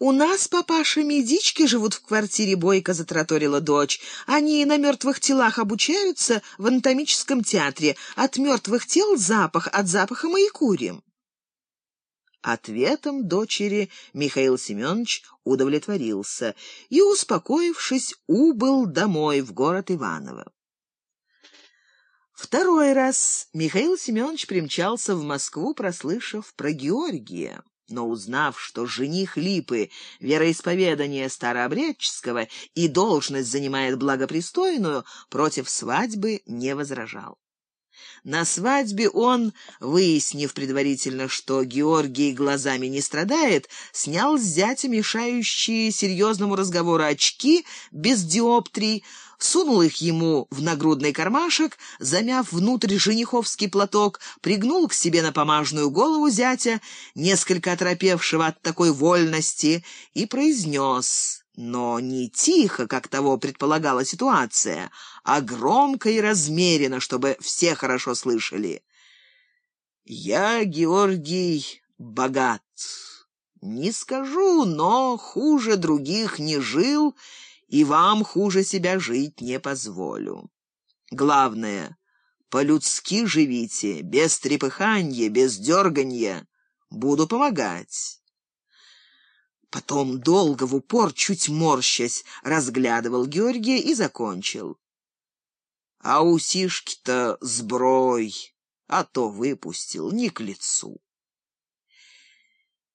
«У нас, папаша, медички живут в квартире Бойко», — затраторила дочь. «Они на мертвых телах обучаются в анатомическом театре. От мертвых тел запах, от запаха мы и курим». Ответом дочери Михаил Семенович удовлетворился и, успокоившись, убыл домой в город Иваново. Второй раз Михаил Семенович примчался в Москву, прослышав про Георгия. Но узнав, что жених Липы вероисповедание старообрядческого и должность занимает благопристойную, против свадьбы не возражал. На свадьбе он, выяснив предварительно, что Георгий глазами не страдает, снял с зятя мешающие серьезному разговору очки без диоптрий, сунул их ему в нагрудный кармашек, замяв внутрь жениховский платок, пригнул к себе на помажную голову зятя, несколько оторопевшего от такой вольности, и произнес но не тихо, как того предполагала ситуация, а громко и размеренно, чтобы все хорошо слышали. «Я, Георгий, богат. Не скажу, но хуже других не жил, и вам хуже себя жить не позволю. Главное, по-людски живите, без трепыханья, без дерганья. Буду помогать». Потом долго в упор, чуть морщась, разглядывал Георгия и закончил. А усишки-то сброй, а то выпустил, не к лицу.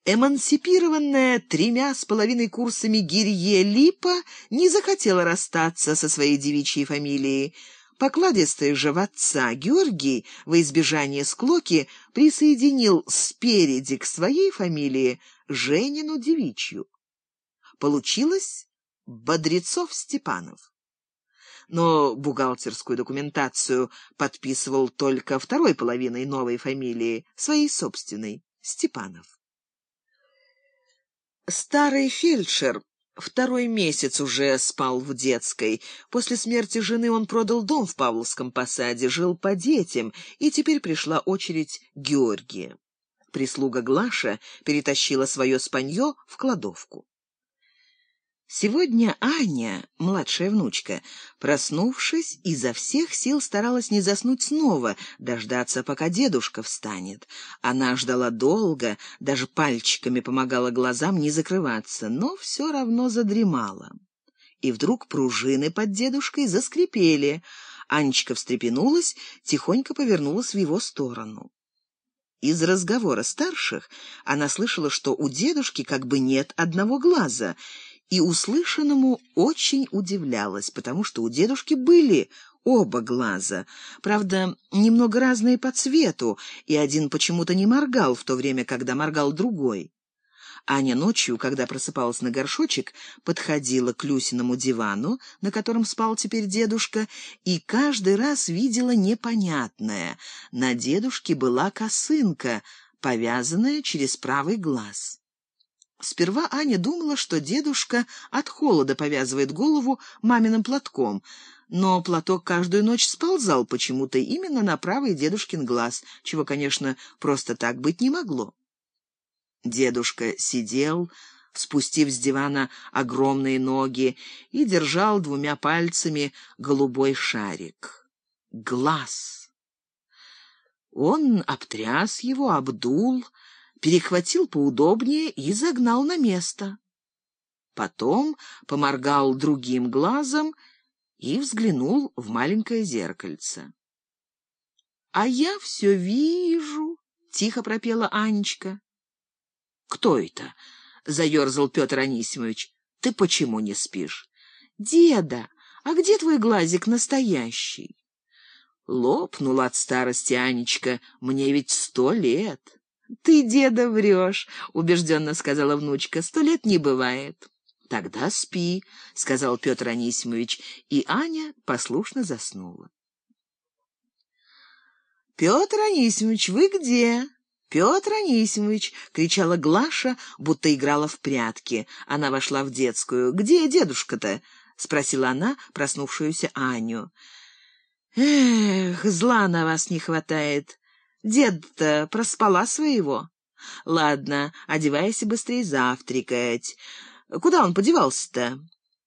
Эмансипированная тремя с половиной курсами Гирье Липа не захотела расстаться со своей девичьей фамилией. Покладистый же в отца Георгий во избежание склоки присоединил спереди к своей фамилии Женину девичью. Получилось Бодрецов-Степанов. Но бухгалтерскую документацию подписывал только второй половиной новой фамилии, своей собственной, Степанов. Старый фельдшер Второй месяц уже спал в детской. После смерти жены он продал дом в Павловском посаде, жил по детям, и теперь пришла очередь Георгия. Прислуга Глаша перетащила свое спанье в кладовку. Сегодня Аня, младшая внучка, проснувшись, изо всех сил старалась не заснуть снова, дождаться, пока дедушка встанет. Она ждала долго, даже пальчиками помогала глазам не закрываться, но все равно задремала. И вдруг пружины под дедушкой заскрипели. Анечка встрепенулась, тихонько повернулась в его сторону. Из разговора старших она слышала, что у дедушки как бы нет одного глаза — и услышанному очень удивлялась, потому что у дедушки были оба глаза, правда, немного разные по цвету, и один почему-то не моргал в то время, когда моргал другой. Аня ночью, когда просыпалась на горшочек, подходила к Люсиному дивану, на котором спал теперь дедушка, и каждый раз видела непонятное. На дедушке была косынка, повязанная через правый глаз. Сперва Аня думала, что дедушка от холода повязывает голову маминым платком, но платок каждую ночь сползал почему-то именно на правый дедушкин глаз, чего, конечно, просто так быть не могло. Дедушка сидел, спустив с дивана огромные ноги, и держал двумя пальцами голубой шарик. Глаз. Он обтряс его, обдул, перехватил поудобнее и загнал на место. Потом поморгал другим глазом и взглянул в маленькое зеркальце. — А я все вижу, — тихо пропела Анечка. — Кто это? — заерзал Петр Анисимович. — Ты почему не спишь? — Деда, а где твой глазик настоящий? Лопнула от старости Анечка, мне ведь сто лет. «Ты, деда, врешь», — убежденно сказала внучка. «Сто лет не бывает». «Тогда спи», — сказал Петр Анисимович, и Аня послушно заснула. «Петр Анисимович, вы где?» «Петр Анисимович!» — кричала Глаша, будто играла в прятки. Она вошла в детскую. «Где дедушка-то?» — спросила она проснувшуюся Аню. «Эх, зла на вас не хватает. Дед-то проспала своего. Ладно, одевайся быстрее завтракать. Куда он подевался-то?